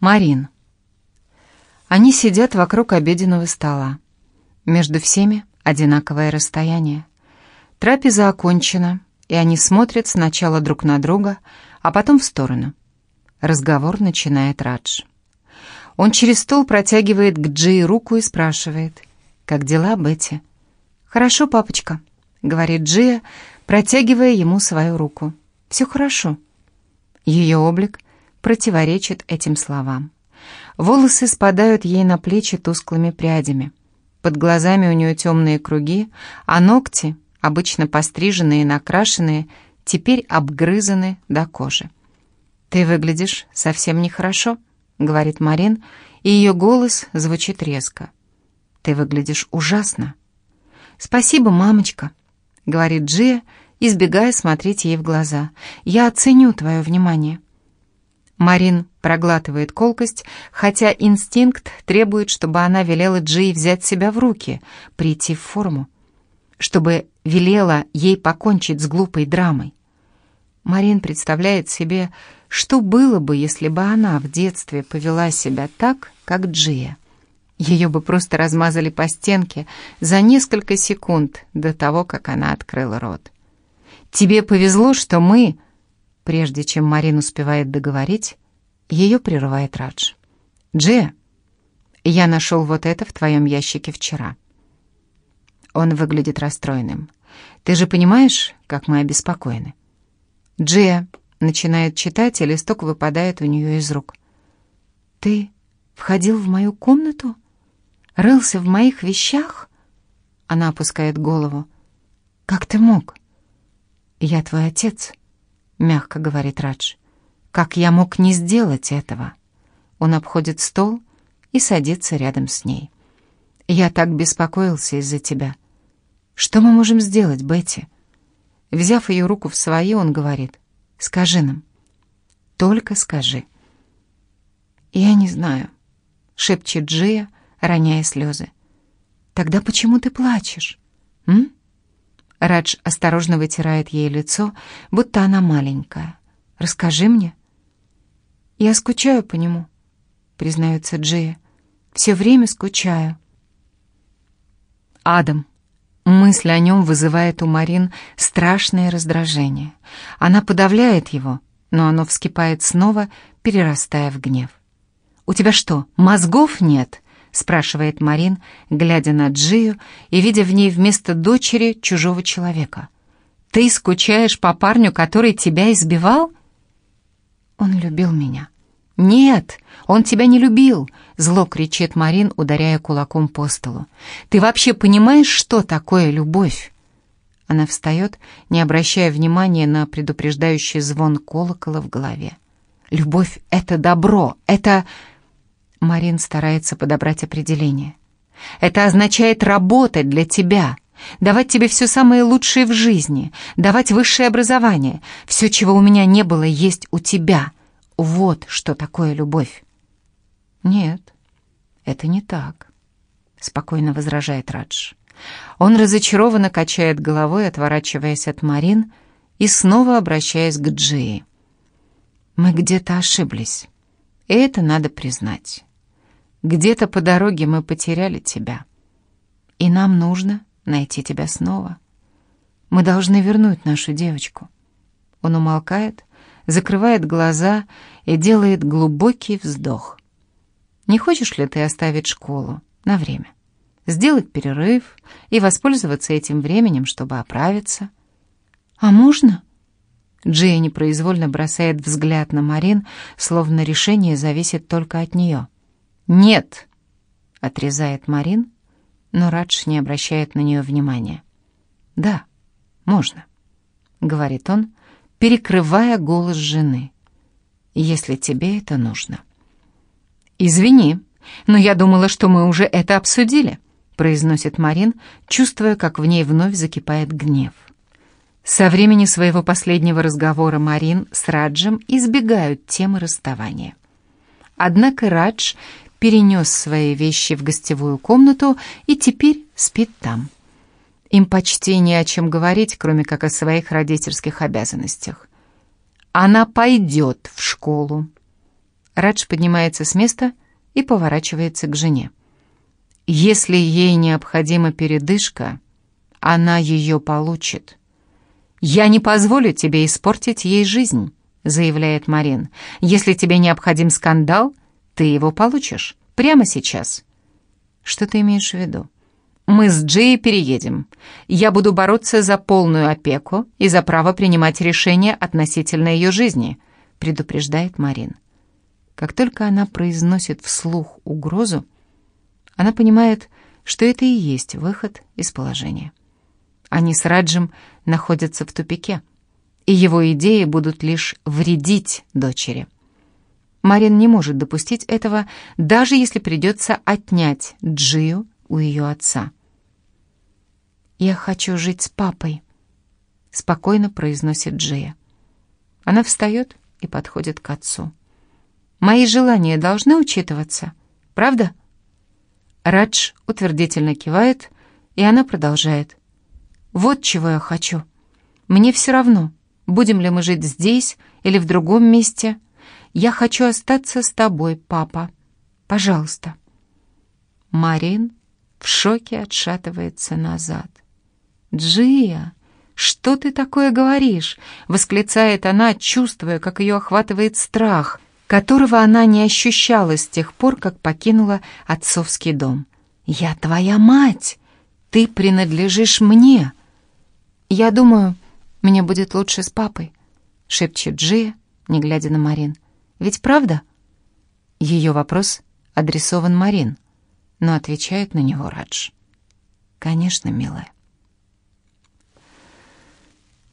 Марин. Они сидят вокруг обеденного стола. Между всеми одинаковое расстояние. Трапеза окончена, и они смотрят сначала друг на друга, а потом в сторону. Разговор начинает Радж. Он через стол протягивает к Джи руку и спрашивает, «Как дела, Бетти?» «Хорошо, папочка», — говорит Джия, протягивая ему свою руку. «Все хорошо». Ее облик противоречит этим словам. Волосы спадают ей на плечи тусклыми прядями. Под глазами у нее темные круги, а ногти, обычно постриженные и накрашенные, теперь обгрызаны до кожи. «Ты выглядишь совсем нехорошо», — говорит Марин, и ее голос звучит резко. «Ты выглядишь ужасно». «Спасибо, мамочка», — говорит Джия, избегая смотреть ей в глаза. «Я оценю твое внимание». Марин проглатывает колкость, хотя инстинкт требует, чтобы она велела Джи взять себя в руки, прийти в форму, чтобы велела ей покончить с глупой драмой. Марин представляет себе, что было бы, если бы она в детстве повела себя так, как Джия. Ее бы просто размазали по стенке за несколько секунд до того, как она открыла рот. «Тебе повезло, что мы...» Прежде чем Марин успевает договорить, ее прерывает Радж. «Джия, я нашел вот это в твоем ящике вчера». Он выглядит расстроенным. «Ты же понимаешь, как мы обеспокоены?» Джия начинает читать, и листок выпадает у нее из рук. «Ты входил в мою комнату? Рылся в моих вещах?» Она опускает голову. «Как ты мог?» «Я твой отец», — мягко говорит Радж. «Как я мог не сделать этого?» Он обходит стол и садится рядом с ней. «Я так беспокоился из-за тебя. Что мы можем сделать, Бетти?» Взяв ее руку в свои, он говорит, «Скажи нам, только скажи». «Я не знаю», — шепчет Джия, роняя слезы. «Тогда почему ты плачешь?» м? Радж осторожно вытирает ей лицо, будто она маленькая. «Расскажи мне». «Я скучаю по нему», — признается Джия. «Все время скучаю». «Адам», Мысль о нем вызывает у Марин страшное раздражение. Она подавляет его, но оно вскипает снова, перерастая в гнев. «У тебя что, мозгов нет?» — спрашивает Марин, глядя на Джию и видя в ней вместо дочери чужого человека. «Ты скучаешь по парню, который тебя избивал?» «Он любил меня». «Нет, он тебя не любил!» — зло кричит Марин, ударяя кулаком по столу. «Ты вообще понимаешь, что такое любовь?» Она встает, не обращая внимания на предупреждающий звон колокола в голове. «Любовь — это добро, это...» Марин старается подобрать определение. «Это означает работать для тебя, давать тебе все самое лучшее в жизни, давать высшее образование. Все, чего у меня не было, есть у тебя. Вот что такое любовь». «Нет, это не так», — спокойно возражает Радж. Он разочарованно качает головой, отворачиваясь от Марин и снова обращаясь к Джии. «Мы где-то ошиблись, и это надо признать. Где-то по дороге мы потеряли тебя, и нам нужно найти тебя снова. Мы должны вернуть нашу девочку». Он умолкает, закрывает глаза и делает глубокий вздох. Не хочешь ли ты оставить школу на время? Сделать перерыв и воспользоваться этим временем, чтобы оправиться? А можно? Джия непроизвольно бросает взгляд на Марин, словно решение зависит только от нее. «Нет!» — отрезает Марин, но Радж не обращает на нее внимания. «Да, можно», — говорит он, перекрывая голос жены, «если тебе это нужно». «Извини, но я думала, что мы уже это обсудили», произносит Марин, чувствуя, как в ней вновь закипает гнев. Со времени своего последнего разговора Марин с Раджем избегают темы расставания. Однако Радж перенес свои вещи в гостевую комнату и теперь спит там. Им почти не о чем говорить, кроме как о своих родительских обязанностях. Она пойдет в школу. Радж поднимается с места и поворачивается к жене. Если ей необходима передышка, она ее получит. «Я не позволю тебе испортить ей жизнь», — заявляет Марин. «Если тебе необходим скандал, ты его получишь. Прямо сейчас». «Что ты имеешь в виду?» «Мы с Джей переедем. Я буду бороться за полную опеку и за право принимать решения относительно ее жизни», — предупреждает Марин. Как только она произносит вслух угрозу, она понимает, что это и есть выход из положения. Они с Раджем находятся в тупике, и его идеи будут лишь вредить дочери. Марин не может допустить этого, даже если придется отнять Джию у ее отца. «Я хочу жить с папой», — спокойно произносит Джия. Она встает и подходит к отцу. «Мои желания должны учитываться, правда?» Радж утвердительно кивает, и она продолжает. Вот чего я хочу. Мне все равно, будем ли мы жить здесь или в другом месте. Я хочу остаться с тобой, папа. Пожалуйста. Марин в шоке отшатывается назад. «Джия, что ты такое говоришь?» — восклицает она, чувствуя, как ее охватывает страх, которого она не ощущала с тех пор, как покинула отцовский дом. «Я твоя мать! Ты принадлежишь мне!» «Я думаю, мне будет лучше с папой», — шепчет Джия, не глядя на Марин. «Ведь правда?» Ее вопрос адресован Марин, но отвечает на него Радж. «Конечно, милая».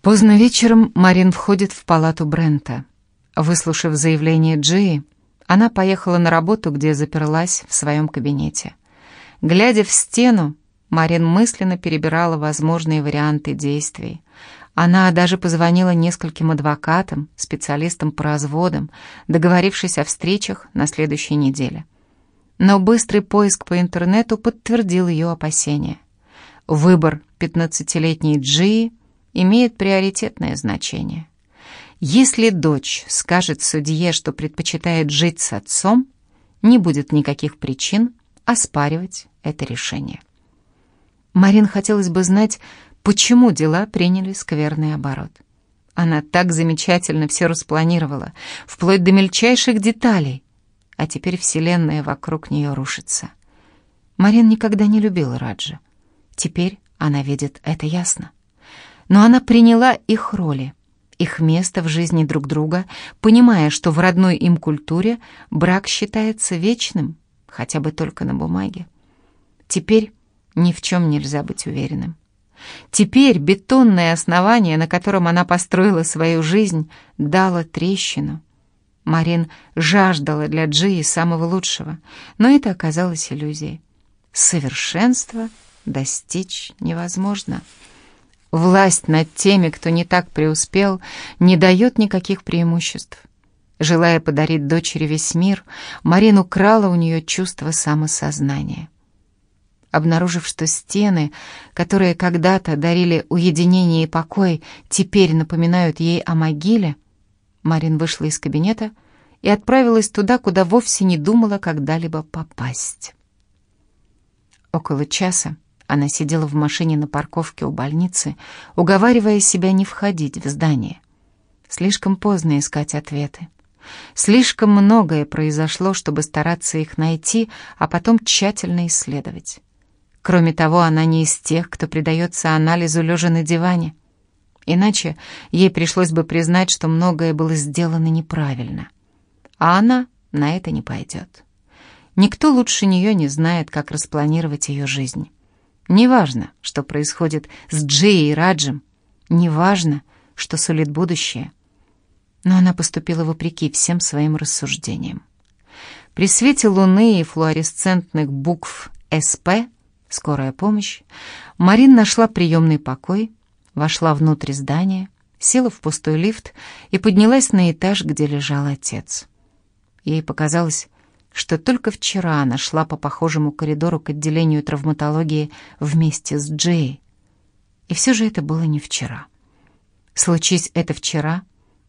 Поздно вечером Марин входит в палату Брента. Выслушав заявление Джии, она поехала на работу, где заперлась в своем кабинете. Глядя в стену, Марин мысленно перебирала возможные варианты действий. Она даже позвонила нескольким адвокатам, специалистам по разводам, договорившись о встречах на следующей неделе. Но быстрый поиск по интернету подтвердил ее опасения. Выбор 15-летней Джии имеет приоритетное значение. Если дочь скажет судье, что предпочитает жить с отцом, не будет никаких причин оспаривать это решение. Марин хотелось бы знать, почему дела приняли скверный оборот. Она так замечательно все распланировала, вплоть до мельчайших деталей, а теперь вселенная вокруг нее рушится. Марин никогда не любила Раджа. Теперь она видит это ясно. Но она приняла их роли, их место в жизни друг друга, понимая, что в родной им культуре брак считается вечным, хотя бы только на бумаге. Теперь ни в чем нельзя быть уверенным. Теперь бетонное основание, на котором она построила свою жизнь, дало трещину. Марин жаждала для Джии самого лучшего, но это оказалось иллюзией. Совершенства достичь невозможно. Власть над теми, кто не так преуспел, не дает никаких преимуществ. Желая подарить дочери весь мир, Марин украла у нее чувство самосознания. Обнаружив, что стены, которые когда-то дарили уединение и покой, теперь напоминают ей о могиле, Марин вышла из кабинета и отправилась туда, куда вовсе не думала когда-либо попасть. Около часа она сидела в машине на парковке у больницы, уговаривая себя не входить в здание. Слишком поздно искать ответы. Слишком многое произошло, чтобы стараться их найти, а потом тщательно исследовать. Кроме того, она не из тех, кто предается анализу лежа на диване. Иначе ей пришлось бы признать, что многое было сделано неправильно. А она на это не пойдет. Никто лучше нее не знает, как распланировать ее жизнь. Неважно, что происходит с Джей и Раджем, неважно, что сулит будущее. Но она поступила вопреки всем своим рассуждениям. При свете луны и флуоресцентных букв «СП» скорая помощь, Марин нашла приемный покой, вошла внутрь здания, села в пустой лифт и поднялась на этаж, где лежал отец. Ей показалось, что только вчера она шла по похожему коридору к отделению травматологии вместе с Джей. И все же это было не вчера. Случись это вчера,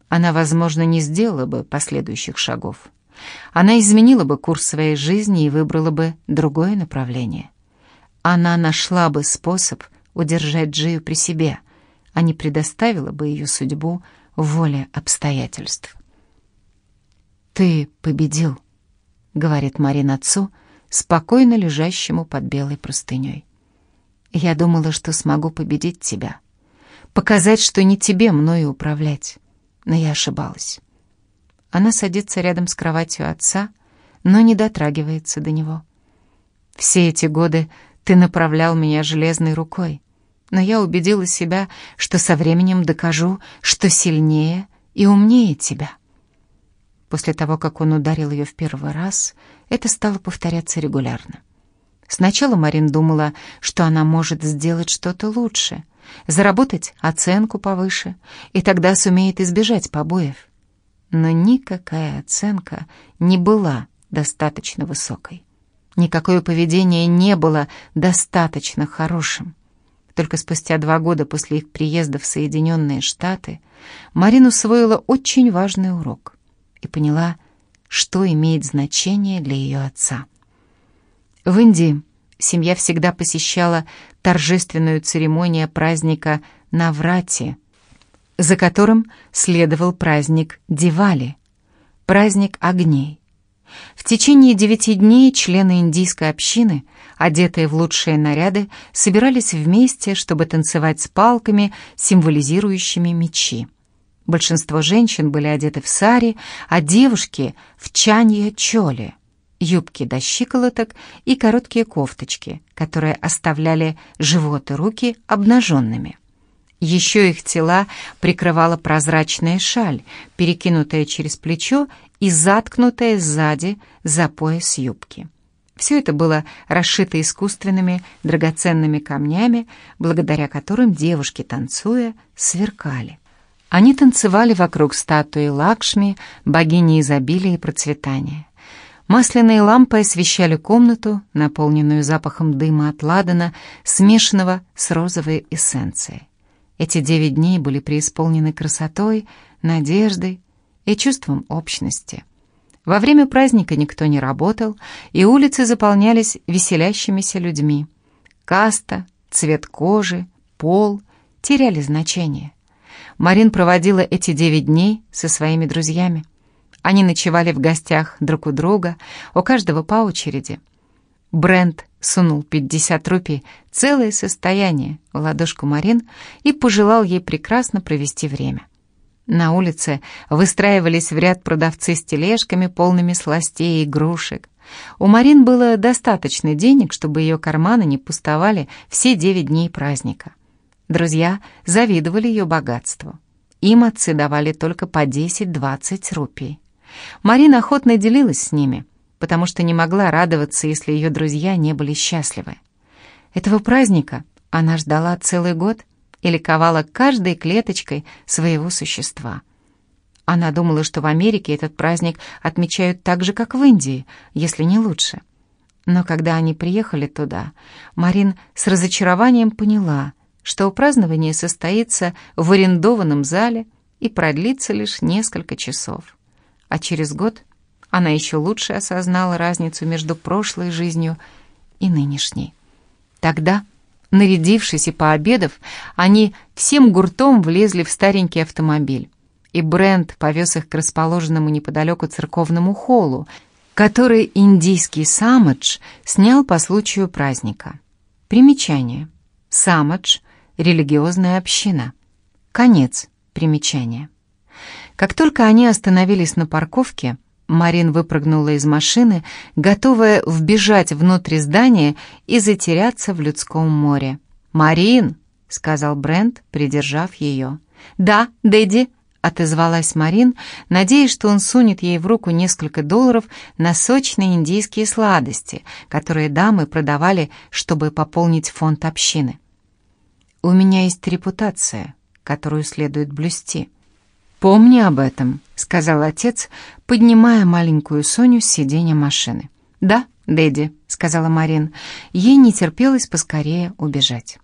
она, возможно, не сделала бы последующих шагов. Она изменила бы курс своей жизни и выбрала бы другое направление. Она нашла бы способ удержать Джию при себе, а не предоставила бы ее судьбу воле обстоятельств. «Ты победил», — говорит Марин отцу, спокойно лежащему под белой простыней. «Я думала, что смогу победить тебя, показать, что не тебе мною управлять, но я ошибалась». Она садится рядом с кроватью отца, но не дотрагивается до него. «Все эти годы ты направлял меня железной рукой, но я убедила себя, что со временем докажу, что сильнее и умнее тебя». После того, как он ударил ее в первый раз, это стало повторяться регулярно. Сначала Марин думала, что она может сделать что-то лучше, заработать оценку повыше, и тогда сумеет избежать побоев но никакая оценка не была достаточно высокой. Никакое поведение не было достаточно хорошим. Только спустя два года после их приезда в Соединенные Штаты Марин усвоила очень важный урок и поняла, что имеет значение для ее отца. В Индии семья всегда посещала торжественную церемонию праздника Наврати – за которым следовал праздник Дивали, праздник огней. В течение девяти дней члены индийской общины, одетые в лучшие наряды, собирались вместе, чтобы танцевать с палками, символизирующими мечи. Большинство женщин были одеты в сари, а девушки — в чанья-чоли, юбки до щиколоток и короткие кофточки, которые оставляли живот и руки обнаженными. Еще их тела прикрывала прозрачная шаль, перекинутая через плечо и заткнутая сзади за пояс юбки. Все это было расшито искусственными драгоценными камнями, благодаря которым девушки, танцуя, сверкали. Они танцевали вокруг статуи Лакшми, богини изобилия и процветания. Масляные лампы освещали комнату, наполненную запахом дыма от ладана, смешанного с розовой эссенцией. Эти девять дней были преисполнены красотой, надеждой и чувством общности. Во время праздника никто не работал, и улицы заполнялись веселящимися людьми. Каста, цвет кожи, пол теряли значение. Марин проводила эти девять дней со своими друзьями. Они ночевали в гостях друг у друга, у каждого по очереди. Брент сунул 50 рупий, целое состояние, в ладошку Марин и пожелал ей прекрасно провести время. На улице выстраивались в ряд продавцы с тележками, полными сластей и игрушек. У Марин было достаточно денег, чтобы ее карманы не пустовали все девять дней праздника. Друзья завидовали ее богатству. Им отцы давали только по 10-20 рупий. Марин охотно делилась с ними – потому что не могла радоваться, если ее друзья не были счастливы. Этого праздника она ждала целый год и ликовала каждой клеточкой своего существа. Она думала, что в Америке этот праздник отмечают так же, как в Индии, если не лучше. Но когда они приехали туда, Марин с разочарованием поняла, что празднование состоится в арендованном зале и продлится лишь несколько часов. А через год она еще лучше осознала разницу между прошлой жизнью и нынешней. Тогда, нарядившись и пообедав, они всем гуртом влезли в старенький автомобиль, и Брент повез их к расположенному неподалеку церковному холлу, который индийский Самадж снял по случаю праздника. Примечание. Самадж — религиозная община. Конец примечания. Как только они остановились на парковке, Марин выпрыгнула из машины, готовая вбежать внутрь здания и затеряться в людском море. «Марин!» — сказал Брент, придержав ее. «Да, Дэдди!» — отозвалась Марин, надеясь, что он сунет ей в руку несколько долларов на сочные индийские сладости, которые дамы продавали, чтобы пополнить фонд общины. «У меня есть репутация, которую следует блюсти», «Помни об этом», — сказал отец, поднимая маленькую Соню с сиденья машины. «Да, Дэдди», — сказала Марин. Ей не терпелось поскорее убежать.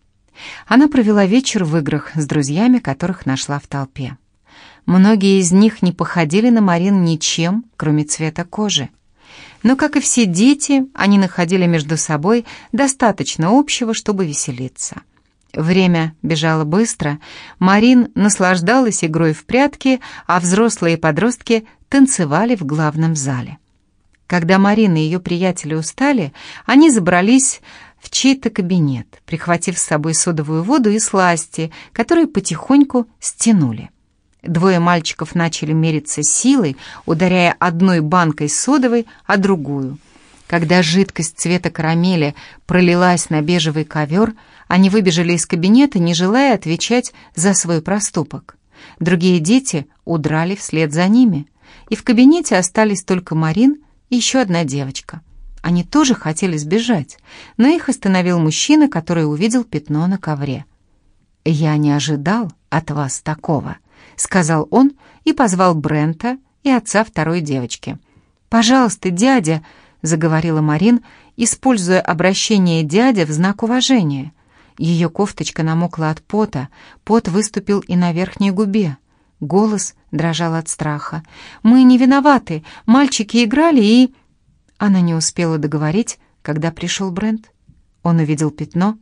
Она провела вечер в играх с друзьями, которых нашла в толпе. Многие из них не походили на Марин ничем, кроме цвета кожи. Но, как и все дети, они находили между собой достаточно общего, чтобы веселиться. Время бежало быстро, Марин наслаждалась игрой в прятки, а взрослые подростки танцевали в главном зале. Когда Марина и ее приятели устали, они забрались в чей-то кабинет, прихватив с собой содовую воду и сласти, которые потихоньку стянули. Двое мальчиков начали мериться силой, ударяя одной банкой содовой, а другую. Когда жидкость цвета карамели пролилась на бежевый ковер, они выбежали из кабинета, не желая отвечать за свой проступок. Другие дети удрали вслед за ними, и в кабинете остались только Марин и еще одна девочка. Они тоже хотели сбежать, но их остановил мужчина, который увидел пятно на ковре. «Я не ожидал от вас такого», — сказал он и позвал Брента и отца второй девочки. «Пожалуйста, дядя», — заговорила Марин, используя обращение «дядя» в знак уважения. Ее кофточка намокла от пота, пот выступил и на верхней губе. Голос дрожал от страха. «Мы не виноваты. Мальчики играли и...» Она не успела договорить, когда пришел Брент. Он увидел пятно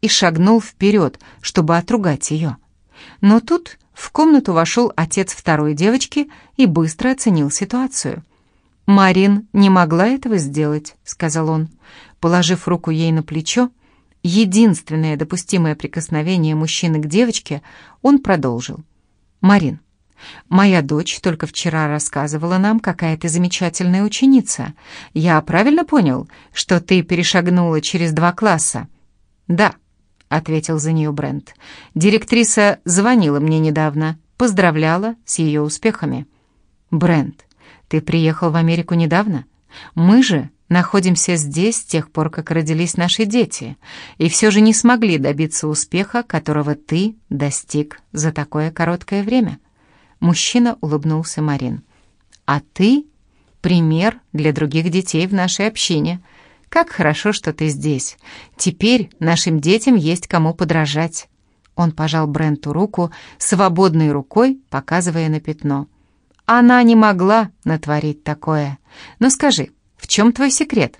и шагнул вперед, чтобы отругать ее. Но тут в комнату вошел отец второй девочки и быстро оценил ситуацию. «Марин не могла этого сделать», — сказал он. Положив руку ей на плечо, единственное допустимое прикосновение мужчины к девочке, он продолжил. «Марин, моя дочь только вчера рассказывала нам, какая ты замечательная ученица. Я правильно понял, что ты перешагнула через два класса?» «Да», — ответил за нее Брент. «Директриса звонила мне недавно, поздравляла с ее успехами». «Брент, ты приехал в Америку недавно? Мы же находимся здесь с тех пор, как родились наши дети, и все же не смогли добиться успеха, которого ты достиг за такое короткое время». Мужчина улыбнулся Марин. «А ты — пример для других детей в нашей общине», как хорошо, что ты здесь. Теперь нашим детям есть кому подражать». Он пожал Бренту руку, свободной рукой показывая на пятно. «Она не могла натворить такое. Но скажи, в чем твой секрет?»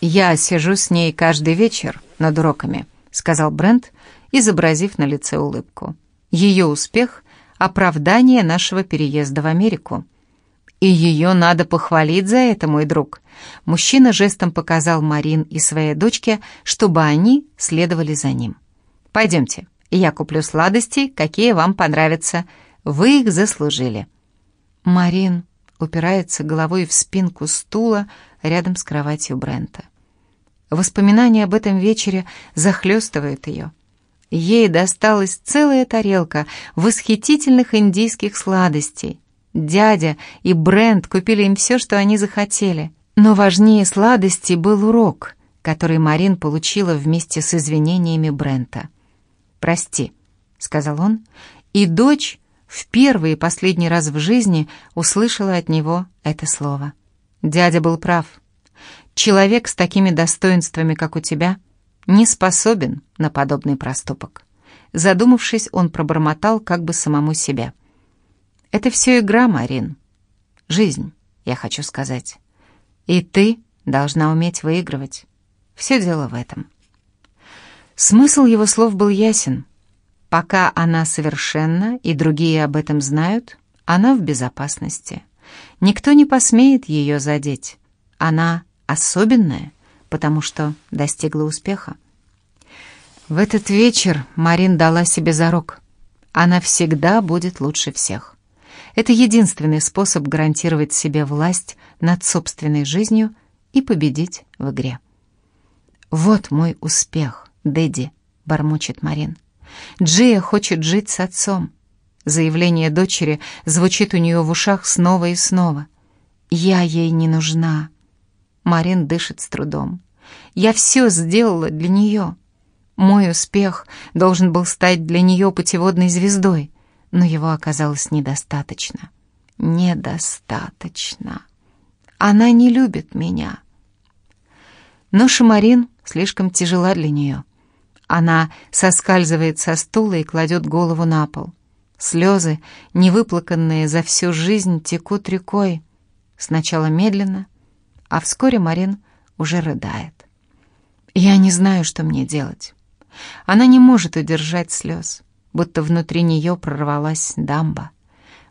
«Я сижу с ней каждый вечер над уроками», — сказал Брент, изобразив на лице улыбку. «Ее успех — оправдание нашего переезда в Америку. И ее надо похвалить за это, мой друг. Мужчина жестом показал Марин и своей дочке, чтобы они следовали за ним. «Пойдемте, я куплю сладости, какие вам понравятся. Вы их заслужили». Марин упирается головой в спинку стула рядом с кроватью Брента. Воспоминания об этом вечере захлестывают ее. Ей досталась целая тарелка восхитительных индийских сладостей. Дядя и Брент купили им все, что они захотели. Но важнее сладости был урок, который Марин получила вместе с извинениями Брента. «Прости», — сказал он, и дочь в первый и последний раз в жизни услышала от него это слово. Дядя был прав. Человек с такими достоинствами, как у тебя, не способен на подобный проступок. Задумавшись, он пробормотал как бы самому себе — это все игра, Марин. Жизнь, я хочу сказать. И ты должна уметь выигрывать. Все дело в этом. Смысл его слов был ясен. Пока она совершенна, и другие об этом знают, она в безопасности. Никто не посмеет ее задеть. Она особенная, потому что достигла успеха. В этот вечер Марин дала себе зарок. Она всегда будет лучше всех. Это единственный способ гарантировать себе власть над собственной жизнью и победить в игре. «Вот мой успех, Дэдди», — бормочет Марин. «Джия хочет жить с отцом». Заявление дочери звучит у нее в ушах снова и снова. «Я ей не нужна». Марин дышит с трудом. «Я все сделала для нее». Мой успех должен был стать для нее путеводной звездой но его оказалось недостаточно. Недостаточно. Она не любит меня. Но Шамарин слишком тяжела для нее. Она соскальзывает со стула и кладет голову на пол. Слезы, невыплаканные за всю жизнь, текут рекой. Сначала медленно, а вскоре Марин уже рыдает. Я не знаю, что мне делать. Она не может удержать слез, будто внутри нее прорвалась дамба.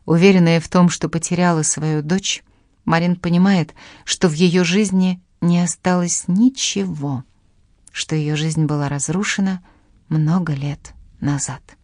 Уверенная в том, что потеряла свою дочь, Марин понимает, что в ее жизни не осталось ничего, что ее жизнь была разрушена много лет назад.